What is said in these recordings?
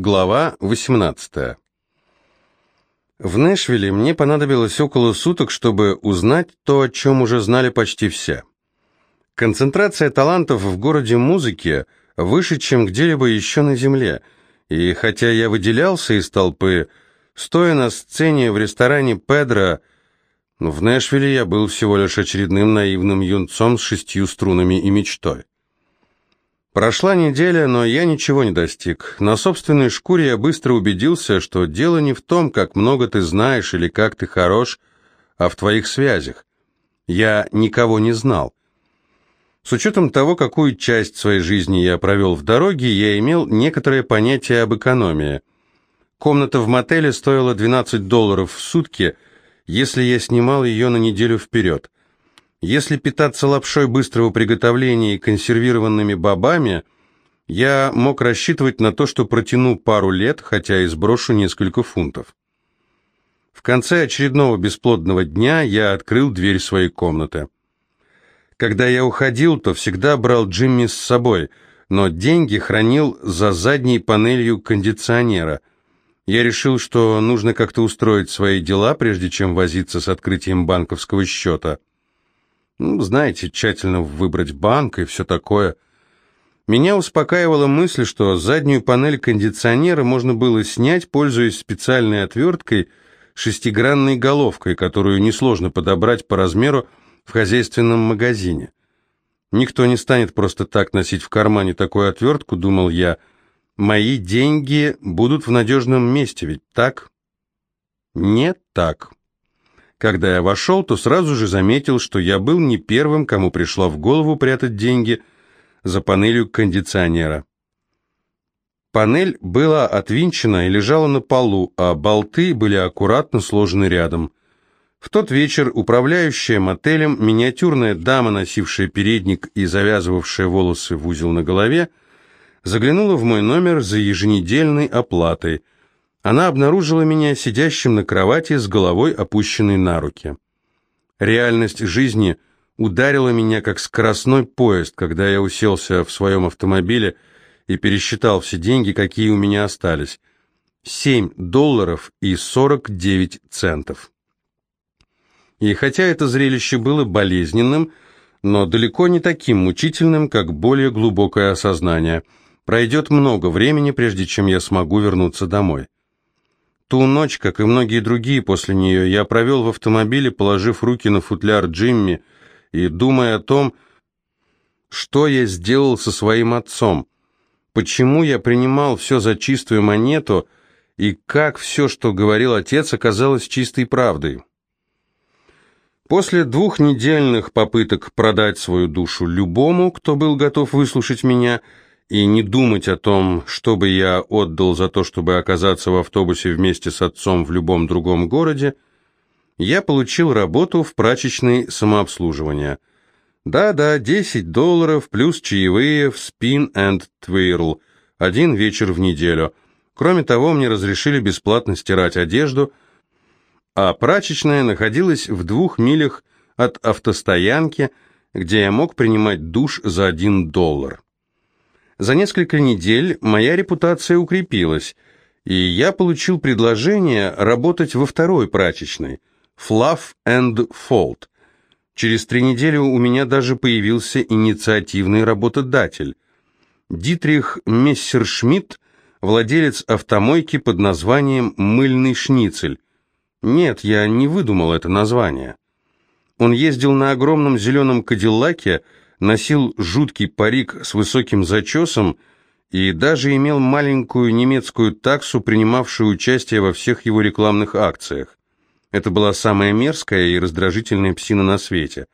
Глава 18. В Нэшвилле мне понадобилось около суток, чтобы узнать то, о чем уже знали почти все. Концентрация талантов в городе музыки выше, чем где-либо еще на Земле, и хотя я выделялся из толпы, стоя на сцене в ресторане «Педро», в Нэшвилле я был всего лишь очередным наивным юнцом с шестью струнами и мечтой. Прошла неделя, но я ничего не достиг. На собственной шкуре я быстро убедился, что дело не в том, как много ты знаешь или как ты хорош, а в твоих связях. Я никого не знал. С учетом того, какую часть своей жизни я провел в дороге, я имел некоторое понятие об экономии. Комната в мотеле стоила 12 долларов в сутки, если я снимал ее на неделю вперед. Если питаться лапшой быстрого приготовления и консервированными бобами, я мог рассчитывать на то, что протяну пару лет, хотя и сброшу несколько фунтов. В конце очередного бесплодного дня я открыл дверь своей комнаты. Когда я уходил, то всегда брал Джимми с собой, но деньги хранил за задней панелью кондиционера. Я решил, что нужно как-то устроить свои дела, прежде чем возиться с открытием банковского счета. Ну, знаете, тщательно выбрать банк и все такое. Меня успокаивала мысль, что заднюю панель кондиционера можно было снять, пользуясь специальной отверткой, шестигранной головкой, которую несложно подобрать по размеру в хозяйственном магазине. Никто не станет просто так носить в кармане такую отвертку, думал я. Мои деньги будут в надежном месте, ведь так? Не так. Когда я вошел, то сразу же заметил, что я был не первым, кому пришло в голову прятать деньги за панелью кондиционера. Панель была отвинчена и лежала на полу, а болты были аккуратно сложены рядом. В тот вечер управляющая мотелем, миниатюрная дама, носившая передник и завязывавшая волосы в узел на голове, заглянула в мой номер за еженедельной оплатой – она обнаружила меня сидящим на кровати с головой опущенной на руки. Реальность жизни ударила меня как скоростной поезд, когда я уселся в своем автомобиле и пересчитал все деньги, какие у меня остались. 7 долларов и 49 центов. И хотя это зрелище было болезненным, но далеко не таким мучительным, как более глубокое осознание. Пройдет много времени, прежде чем я смогу вернуться домой. Ту ночь, как и многие другие после нее, я провел в автомобиле, положив руки на футляр Джимми и думая о том, что я сделал со своим отцом, почему я принимал все за чистую монету и как все, что говорил отец, оказалось чистой правдой. После двухнедельных попыток продать свою душу любому, кто был готов выслушать меня, и не думать о том, что бы я отдал за то, чтобы оказаться в автобусе вместе с отцом в любом другом городе, я получил работу в прачечной самообслуживания. Да-да, 10 долларов плюс чаевые в Spin and Twirl, один вечер в неделю. Кроме того, мне разрешили бесплатно стирать одежду, а прачечная находилась в двух милях от автостоянки, где я мог принимать душ за один доллар. За несколько недель моя репутация укрепилась, и я получил предложение работать во второй прачечной Fluff and Fold. Через три недели у меня даже появился инициативный работодатель. Дитрих Мессершмитт, владелец автомойки под названием «Мыльный шницель». Нет, я не выдумал это название. Он ездил на огромном зеленом кадиллаке, носил жуткий парик с высоким зачесом и даже имел маленькую немецкую таксу, принимавшую участие во всех его рекламных акциях. Это была самая мерзкая и раздражительная псина на свете.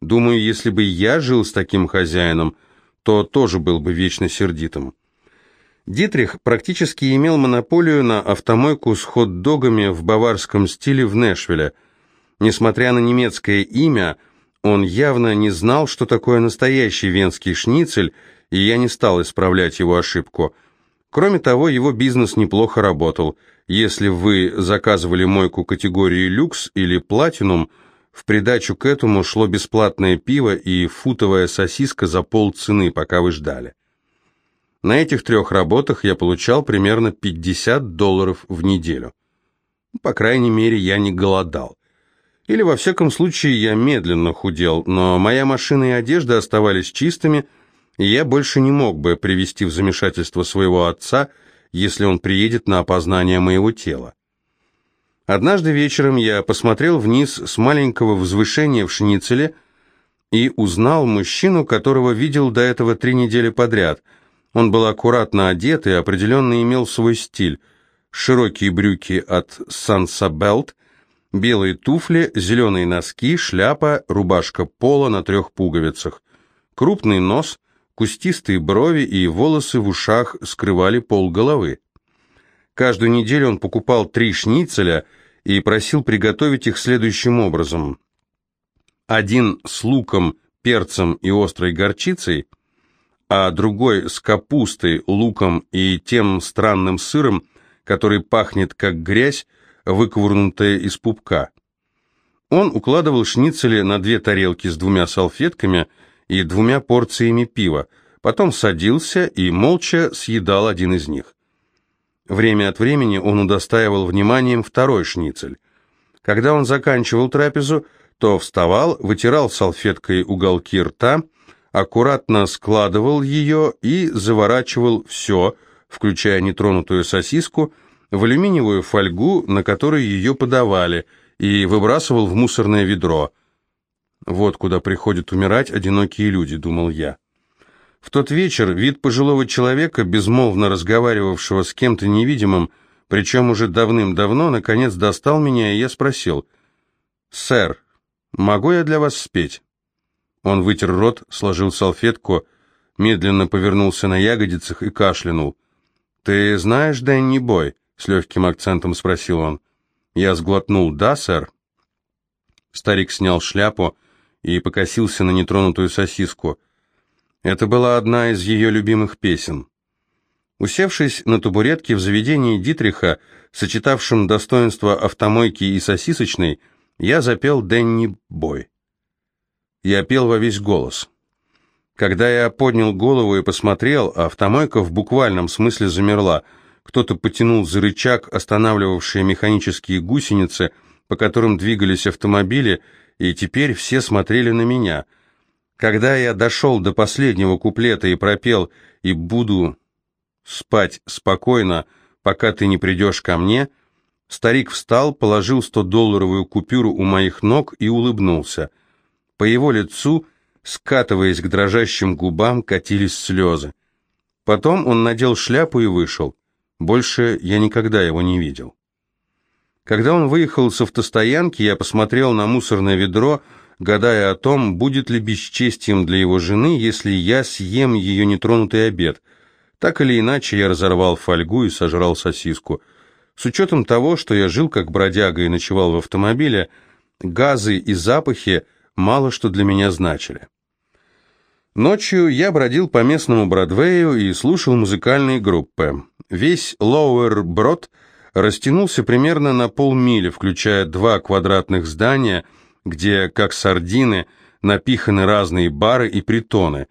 Думаю, если бы я жил с таким хозяином, то тоже был бы вечно сердитым. Дитрих практически имел монополию на автомойку с хот-догами в баварском стиле в Нэшвилле. Несмотря на немецкое имя – он явно не знал, что такое настоящий венский шницель, и я не стал исправлять его ошибку. Кроме того, его бизнес неплохо работал. Если вы заказывали мойку категории люкс или платинум, в придачу к этому шло бесплатное пиво и футовая сосиска за полцены, пока вы ждали. На этих трех работах я получал примерно 50 долларов в неделю. По крайней мере, я не голодал. Или, во всяком случае, я медленно худел, но моя машина и одежда оставались чистыми, и я больше не мог бы привести в замешательство своего отца, если он приедет на опознание моего тела. Однажды вечером я посмотрел вниз с маленького возвышения в Шницеле и узнал мужчину, которого видел до этого три недели подряд. Он был аккуратно одет и определенно имел свой стиль. Широкие брюки от Санса Белт, белые туфли, зеленые носки, шляпа, рубашка пола на трех пуговицах. Крупный нос, кустистые брови и волосы в ушах скрывали пол головы. Каждую неделю он покупал три шницеля и просил приготовить их следующим образом. Один с луком, перцем и острой горчицей, а другой с капустой, луком и тем странным сыром, который пахнет как грязь, выковырнутая из пупка. Он укладывал шницели на две тарелки с двумя салфетками и двумя порциями пива, потом садился и молча съедал один из них. Время от времени он удостаивал вниманием второй шницель. Когда он заканчивал трапезу, то вставал, вытирал салфеткой уголки рта, аккуратно складывал ее и заворачивал все, включая нетронутую сосиску, в алюминиевую фольгу, на которой ее подавали, и выбрасывал в мусорное ведро. «Вот куда приходят умирать одинокие люди», — думал я. В тот вечер вид пожилого человека, безмолвно разговаривавшего с кем-то невидимым, причем уже давным-давно, наконец достал меня, и я спросил, «Сэр, могу я для вас спеть?» Он вытер рот, сложил салфетку, медленно повернулся на ягодицах и кашлянул. «Ты знаешь Дэнни Бой?» — с легким акцентом спросил он. Я сглотнул. «Да, сэр?» Старик снял шляпу и покосился на нетронутую сосиску — это была одна из ее любимых песен. Усевшись на табуретке в заведении Дитриха, сочетавшем достоинства автомойки и сосисочной, я запел «Дэнни Бой». Я пел во весь голос. Когда я поднял голову и посмотрел, автомойка в буквальном смысле замерла. Кто-то потянул за рычаг, останавливавшие механические гусеницы, по которым двигались автомобили, и теперь все смотрели на меня — когда я дошел до последнего куплета и пропел «И буду спать спокойно, пока ты не придешь ко мне», старик встал, положил 100-долларовую купюру у моих ног и улыбнулся. По его лицу, скатываясь к дрожащим губам, катились слезы. Потом он надел шляпу и вышел. Больше я никогда его не видел. Когда он выехал с автостоянки, я посмотрел на мусорное ведро, гадая о том, будет ли бесчестием для его жены, если я съем ее нетронутый обед. Так или иначе, я разорвал фольгу и сожрал сосиску. С учетом того, что я жил как бродяга и ночевал в автомобиле, газы и запахи мало что для меня значили. Ночью я бродил по местному Бродвею и слушал музыкальные группы. Весь Lower Брод растянулся примерно на полмили, включая два квадратных здания – где, как сардины, напиханы разные бары и притоны.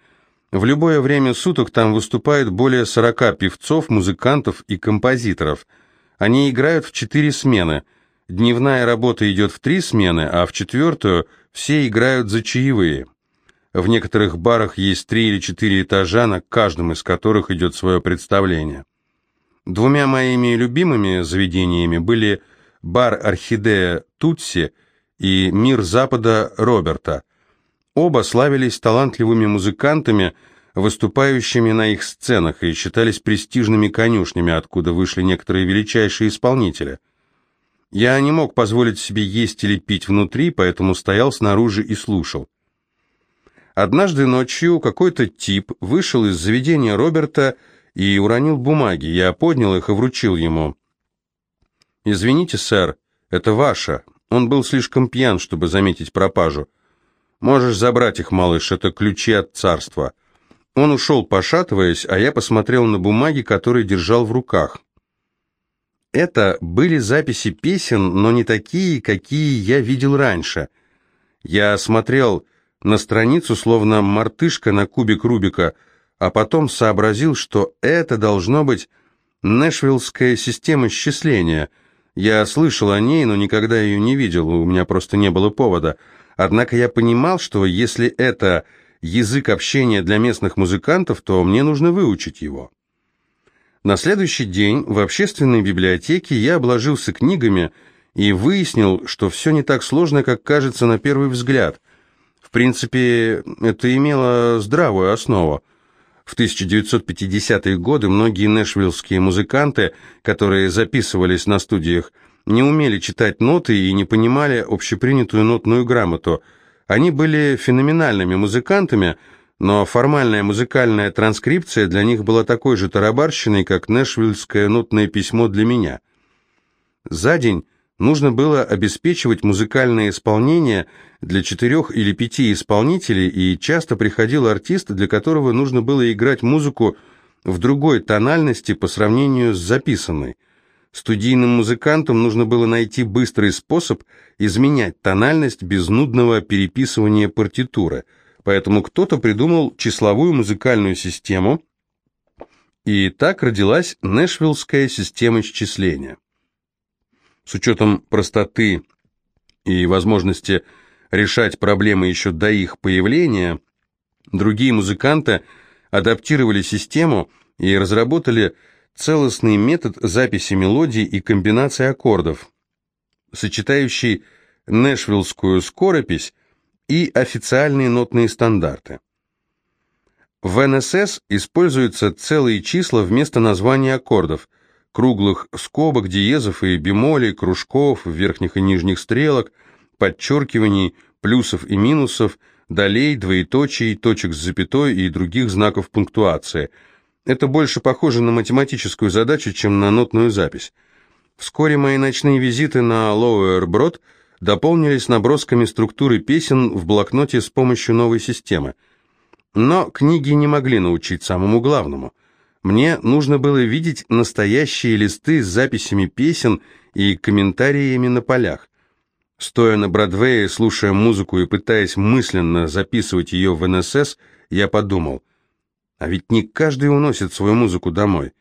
В любое время суток там выступает более 40 певцов, музыкантов и композиторов. Они играют в четыре смены. Дневная работа идет в три смены, а в четвертую все играют за чаевые. В некоторых барах есть три или четыре этажа, на каждом из которых идет свое представление. Двумя моими любимыми заведениями были бар «Орхидея Тутси» и «Мир Запада» Роберта. Оба славились талантливыми музыкантами, выступающими на их сценах, и считались престижными конюшнями, откуда вышли некоторые величайшие исполнители. Я не мог позволить себе есть или пить внутри, поэтому стоял снаружи и слушал. Однажды ночью какой-то тип вышел из заведения Роберта и уронил бумаги. Я поднял их и вручил ему. «Извините, сэр, это ваше. Он был слишком пьян, чтобы заметить пропажу. «Можешь забрать их, малыш, это ключи от царства». Он ушел, пошатываясь, а я посмотрел на бумаги, которые держал в руках. Это были записи песен, но не такие, какие я видел раньше. Я смотрел на страницу, словно мартышка на кубик Рубика, а потом сообразил, что это должно быть Нэшвиллская система счисления. Я слышал о ней, но никогда ее не видел, у меня просто не было повода. Однако я понимал, что если это язык общения для местных музыкантов, то мне нужно выучить его. На следующий день в общественной библиотеке я обложился книгами и выяснил, что все не так сложно, как кажется на первый взгляд. В принципе, это имело здравую основу. В 1950-е годы многие нэшвиллские музыканты, которые записывались на студиях, не умели читать ноты и не понимали общепринятую нотную грамоту. Они были феноменальными музыкантами, но формальная музыкальная транскрипция для них была такой же тарабарщиной, как нэшвиллское нотное письмо для меня. За день нужно было обеспечивать музыкальное исполнение для четырех или пяти исполнителей, и часто приходил артист, для которого нужно было играть музыку в другой тональности по сравнению с записанной. Студийным музыкантам нужно было найти быстрый способ изменять тональность без нудного переписывания партитуры, поэтому кто-то придумал числовую музыкальную систему, и так родилась Нэшвиллская система счисления. С учетом простоты и возможности решать проблемы еще до их появления, другие музыканты адаптировали систему и разработали целостный метод записи мелодий и комбинации аккордов, сочетающий нэшвиллскую скоропись и официальные нотные стандарты. В НСС используются целые числа вместо названия аккордов – круглых скобок, диезов и бемолей, кружков, верхних и нижних стрелок, подчеркиваний, плюсов и минусов, долей, двоеточий, точек с запятой и других знаков пунктуации. Это больше похоже на математическую задачу, чем на нотную запись. Вскоре мои ночные визиты на Broad дополнились набросками структуры песен в блокноте с помощью новой системы. Но книги не могли научить самому главному – мне нужно было видеть настоящие листы с записями песен и комментариями на полях. Стоя на Бродвее, слушая музыку и пытаясь мысленно записывать ее в НСС, я подумал, а ведь не каждый уносит свою музыку домой.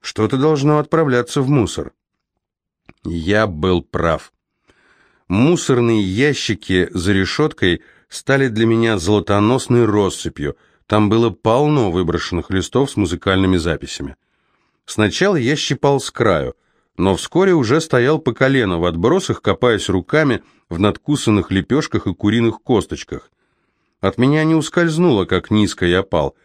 Что-то должно отправляться в мусор. Я был прав. Мусорные ящики за решеткой стали для меня золотоносной россыпью – там было полно выброшенных листов с музыкальными записями. Сначала я щипал с краю, но вскоре уже стоял по колено в отбросах, копаясь руками в надкусанных лепешках и куриных косточках. От меня не ускользнуло, как низко я пал.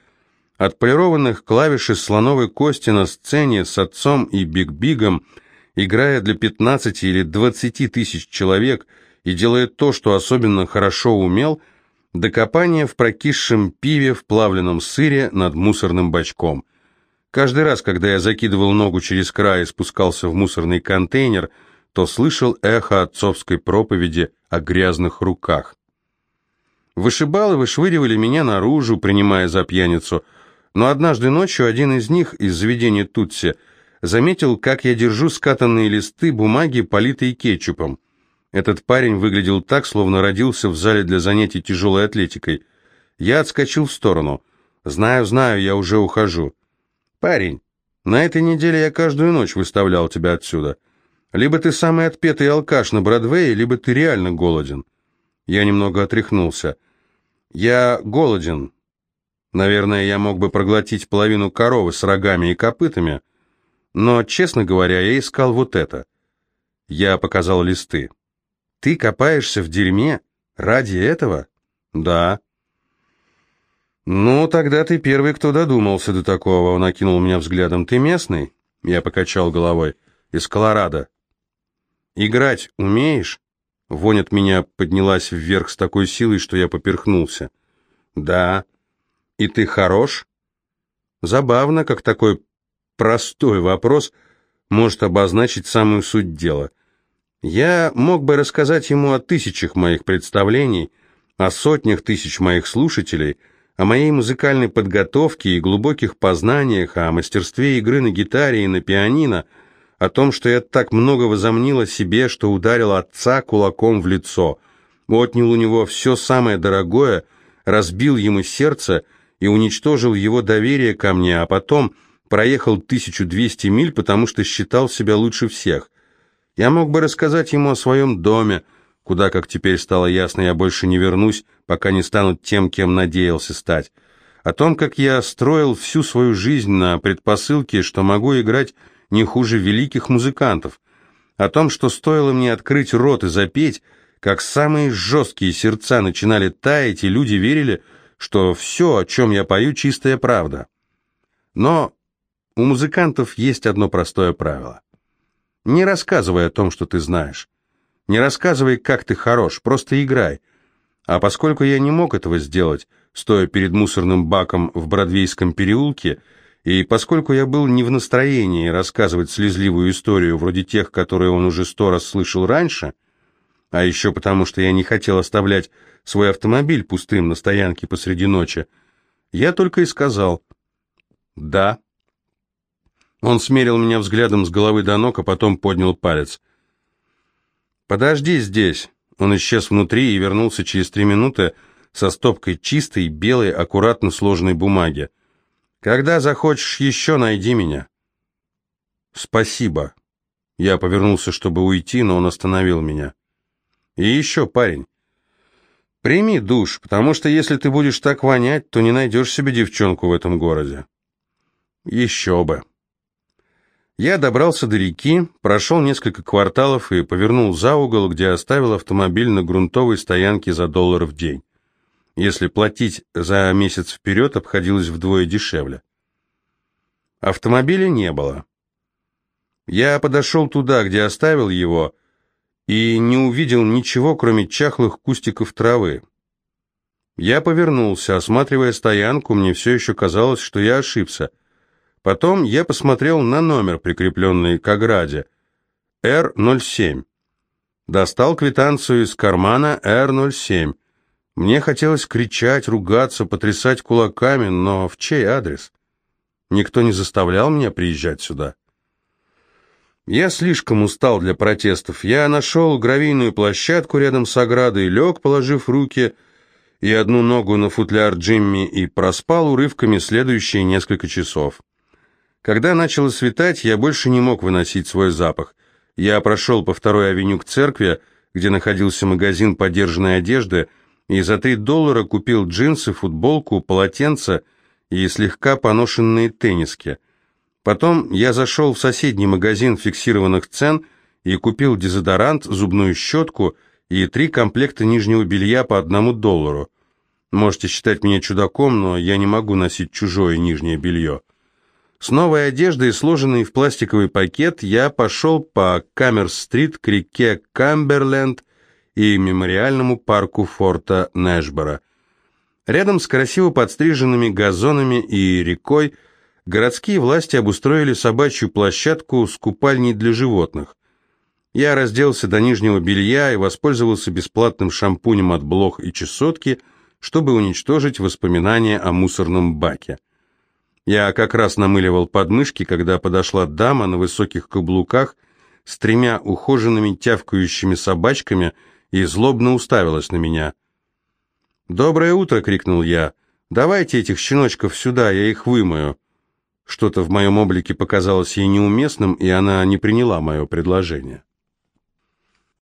От полированных клавиш из слоновой кости на сцене с отцом и Биг-Бигом, играя для 15 или 20 тысяч человек и делая то, что особенно хорошо умел – до копания в прокисшем пиве и плавленом сыре над мусорным бачком. Каждый раз, когда я закидывал ногу через край и спускался в мусорный контейнер, то слышал эхо отцовской проповеди о грязных руках. Вышибалы вышвыривали меня наружу, принимая за пьяницу, но однажды ночью один из них из заведения Тутси заметил, как я держу скатанные листы бумаги, политые кетчупом. Этот парень выглядел так, словно родился в зале для занятий тяжелой атлетикой. Я отскочил в сторону. «Знаю, знаю, я уже ухожу». «Парень, на этой неделе я каждую ночь выставлял тебя отсюда. Либо ты самый отпетый алкаш на Бродвее, либо ты реально голоден». Я немного отряхнулся. «Я голоден. Наверное, я мог бы проглотить половину коровы с рогами и копытами. Но, честно говоря, я искал вот это». Я показал листы. Ты копаешься в дерьме? Ради этого? Да. Ну, тогда ты первый, кто додумался до такого. Он окинул меня взглядом. Ты местный? Я покачал головой. Из Колорадо. Играть умеешь? Вонь от меня поднялась вверх с такой силой, что я поперхнулся. Да. И ты хорош? Забавно, как такой простой вопрос может обозначить самую суть дела. Я мог бы рассказать ему о тысячах моих представлений, о сотнях тысяч моих слушателей, о моей музыкальной подготовке и глубоких познаниях, о мастерстве игры на гитаре и на пианино, о том, что я так много возомнил о себе, что ударил отца кулаком в лицо, отнял у него все самое дорогое, разбил ему сердце и уничтожил его доверие ко мне, а потом проехал 1200 миль, потому что считал себя лучше всех. Я мог бы рассказать ему о своем доме, куда, как теперь стало ясно, я больше не вернусь, пока не стану тем, кем надеялся стать. О том, как я строил всю свою жизнь на предпосылке, что могу играть не хуже великих музыкантов. О том, что стоило мне открыть рот и запеть, как самые жесткие сердца начинали таять, и люди верили, что все, о чем я пою, чистая правда. Но у музыкантов есть одно простое правило. Не рассказывай о том, что ты знаешь. Не рассказывай, как ты хорош, просто играй. А поскольку я не мог этого сделать, стоя перед мусорным баком в Бродвейском переулке, и поскольку я был не в настроении рассказывать слезливую историю вроде тех, которые он уже сто раз слышал раньше, а еще потому, что я не хотел оставлять свой автомобиль пустым на стоянке посреди ночи, я только и сказал «да». Он смерил меня взглядом с головы до ног, а потом поднял палец. «Подожди здесь». Он исчез внутри и вернулся через три минуты со стопкой чистой, белой, аккуратно сложенной бумаги. «Когда захочешь еще, найди меня». «Спасибо». Я повернулся, чтобы уйти, но он остановил меня. «И еще, парень, прими душ, потому что если ты будешь так вонять, то не найдешь себе девчонку в этом городе». «Еще бы». Я добрался до реки, прошел несколько кварталов и повернул за угол, где оставил автомобиль на грунтовой стоянке за доллар в день. Если платить за месяц вперед, обходилось вдвое дешевле. Автомобиля не было. Я подошел туда, где оставил его, и не увидел ничего, кроме чахлых кустиков травы. Я повернулся, осматривая стоянку, мне все еще казалось, что я ошибся – Потом я посмотрел на номер, прикрепленный к ограде. Р-07. Достал квитанцию из кармана Р-07. Мне хотелось кричать, ругаться, потрясать кулаками, но в чей адрес? Никто не заставлял меня приезжать сюда. Я слишком устал для протестов. Я нашел гравийную площадку рядом с оградой, лег, положив руки и одну ногу на футляр Джимми, и проспал урывками следующие несколько часов. Когда начало светать, я больше не мог выносить свой запах. Я прошел по второй авеню к церкви, где находился магазин подержанной одежды, и за три доллара купил джинсы, футболку, полотенце и слегка поношенные тенниски. Потом я зашел в соседний магазин фиксированных цен и купил дезодорант, зубную щетку и три комплекта нижнего белья по одному доллару. Можете считать меня чудаком, но я не могу носить чужое нижнее белье. С новой одеждой, сложенной в пластиковый пакет, я пошел по Каммер-стрит к реке Камберленд и мемориальному парку форта Нэшбора. Рядом с красиво подстриженными газонами и рекой городские власти обустроили собачью площадку с купальней для животных. Я разделся до нижнего белья и воспользовался бесплатным шампунем от блох и чесотки, чтобы уничтожить воспоминания о мусорном баке. Я как раз намыливал подмышки, когда подошла дама на высоких каблуках с тремя ухоженными тявкающими собачками и злобно уставилась на меня. «Доброе утро!» — крикнул я. «Давайте этих щеночков сюда, я их вымою». Что-то в моем облике показалось ей неуместным, и она не приняла мое предложение.